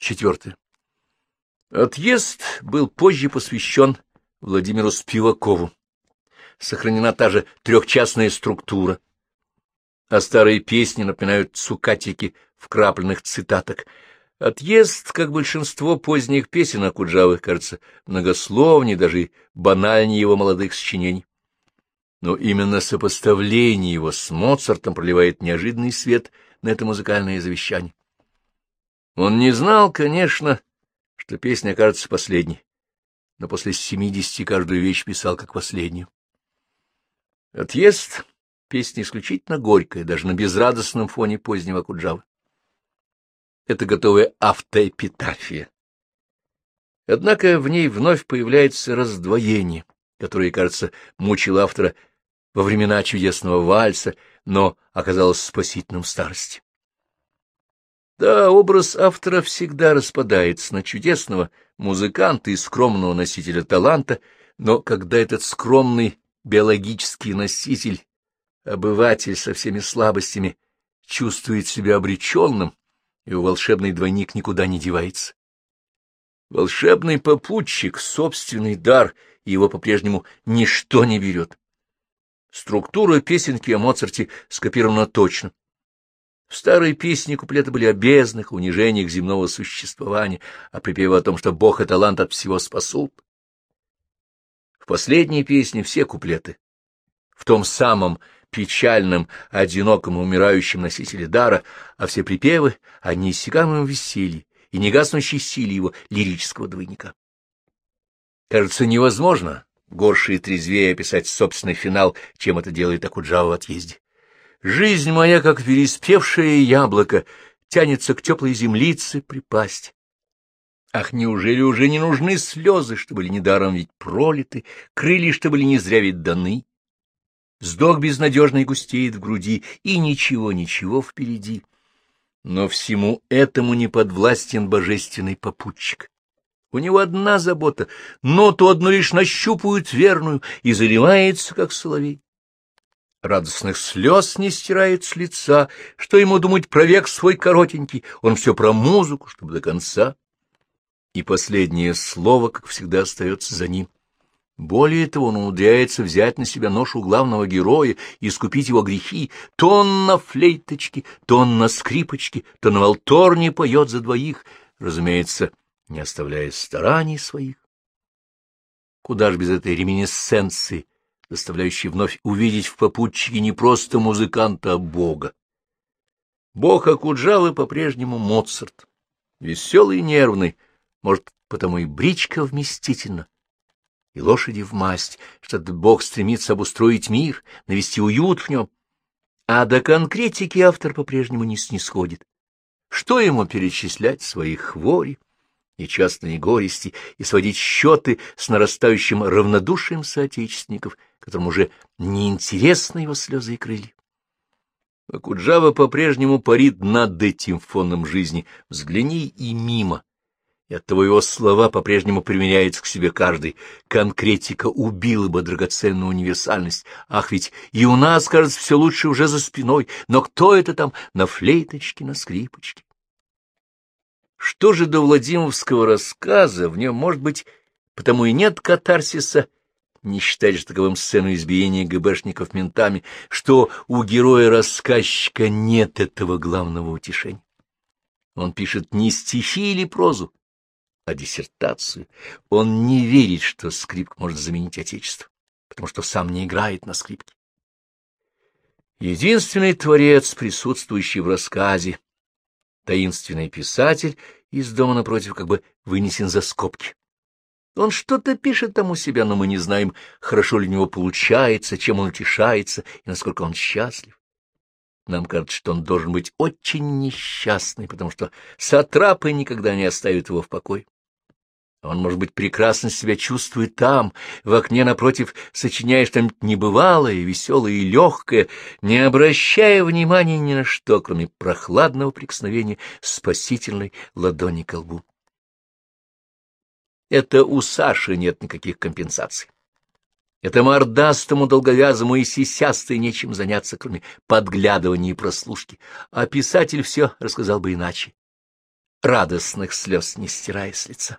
Четвертое. Отъезд был позже посвящен Владимиру Спивакову. Сохранена та же трехчастная структура, а старые песни напоминают цукатики вкрапленных цитаток. Отъезд, как большинство поздних песен Акуджавы, кажется многословнее, даже банальнее его молодых сочинений. Но именно сопоставление его с Моцартом проливает неожиданный свет на это музыкальное завещание. Он не знал, конечно, что песня окажется последней, но после семидесяти каждую вещь писал как последнюю. Отъезд — песня исключительно горькая, даже на безрадостном фоне позднего Куджавы. Это готовая автоэпитафия. Однако в ней вновь появляется раздвоение, которое, кажется, мучило автора во времена чудесного вальса, но оказалось спасительным в старости. Да, образ автора всегда распадается на чудесного музыканта и скромного носителя таланта, но когда этот скромный биологический носитель, обыватель со всеми слабостями, чувствует себя обреченным, его волшебный двойник никуда не девается. Волшебный попутчик, собственный дар, и его по-прежнему ничто не берет. Структура песенки о Моцарте скопирована точно. В старой песне куплеты были о бездных, унижениях земного существования, а припевы о том, что Бог и талант от всего спасут. В последней песне все куплеты. В том самом печальном, одиноком умирающем носителе дара, а все припевы о неиссякаемом веселье и негаснущей силе его лирического двойника. Кажется, невозможно горше и трезвее описать собственный финал, чем это делает Акуджава в отъезде. Жизнь моя, как переспевшее яблоко, тянется к теплой землице припасть. Ах, неужели уже не нужны слезы, что были недаром ведь пролиты, крылья, что были не зря ведь даны? Вздох безнадежный густеет в груди, и ничего-ничего впереди. Но всему этому не подвластен божественный попутчик. У него одна забота, но то одно лишь нащупывает верную и заливается, как соловей радостных слез не стирает с лица, что ему думать про век свой коротенький, он все про музыку, чтобы до конца. И последнее слово, как всегда, остается за ним. Более того, он умудряется взять на себя ношу главного героя и искупить его грехи. То он на флейточке, то он на скрипочке, то на волторне поет за двоих, разумеется, не оставляя стараний своих. Куда ж без этой реминесценции заставляющий вновь увидеть в попутчике не просто музыканта, а бога. Бог Акуджавы по-прежнему Моцарт, веселый и нервный, может, потому и бричка вместительна, и лошади в масть, что бог стремится обустроить мир, навести уют в нем, а до конкретики автор по-прежнему не снисходит. Что ему перечислять свои хвори? Нечастные горести и сводить счеты с нарастающим равнодушием соотечественников, которым уже неинтересны его слезы и крылья. А Куджава по-прежнему парит над этим фоном жизни, взгляни и мимо, и оттого его слова по-прежнему применяются к себе каждый. Конкретика убила бы драгоценную универсальность. Ах, ведь и у нас, кажется, все лучше уже за спиной, но кто это там на флейточке, на скрипочке? Что же до Владимировского рассказа, в нем, может быть, потому и нет катарсиса, не считая же таковым сцену избиения ГБшников ментами, что у героя-рассказчика нет этого главного утешения. Он пишет не стихи или прозу, а диссертацию. Он не верит, что скрипка может заменить Отечество, потому что сам не играет на скрипке. Единственный творец, присутствующий в рассказе, таинственный писатель из дома напротив как бы вынесен за скобки. Он что-то пишет там у себя, но мы не знаем, хорошо ли у него получается, чем он утешается и насколько он счастлив. Нам кажется, что он должен быть очень несчастный, потому что сатрапы никогда не оставят его в покое. Он, может быть, прекрасно себя чувствует там, в окне напротив, сочиняя что-нибудь небывалое, веселое и легкое, не обращая внимания ни на что, кроме прохладного прикосновения спасительной ладони к лбу. Это у Саши нет никаких компенсаций. Это мордастому, долговязому и сисястой нечем заняться, кроме подглядывания и прослушки, а писатель все рассказал бы иначе. радостных слез не стирая с лица.